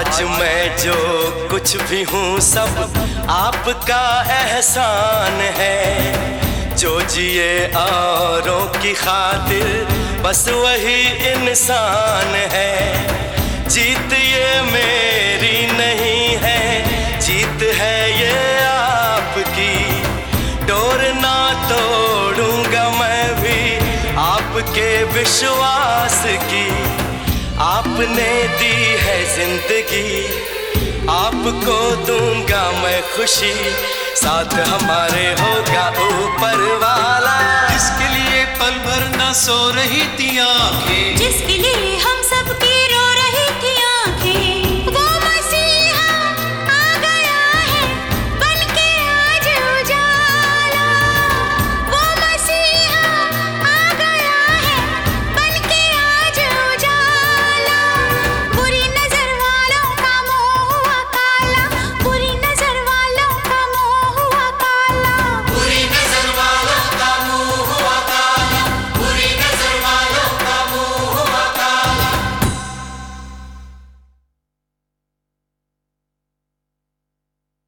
आज मैं जो कुछ भी हूँ सब आपका एहसान है। जो जिए औरों की खातिर बस वही इंसान है। जीत ये मेरी नहीं है, जीत है ये आपकी। डोर ना तोड़ूँगा मैं भी आपके विश्वास की। आपने दी है ज़िंदगी। आपको दूँगा मैं खुशी। साथ हमारे होगा ऊपर वाला। जिसके लिए पल भर न सो रही थी आँखें। जिसके लिए हम सब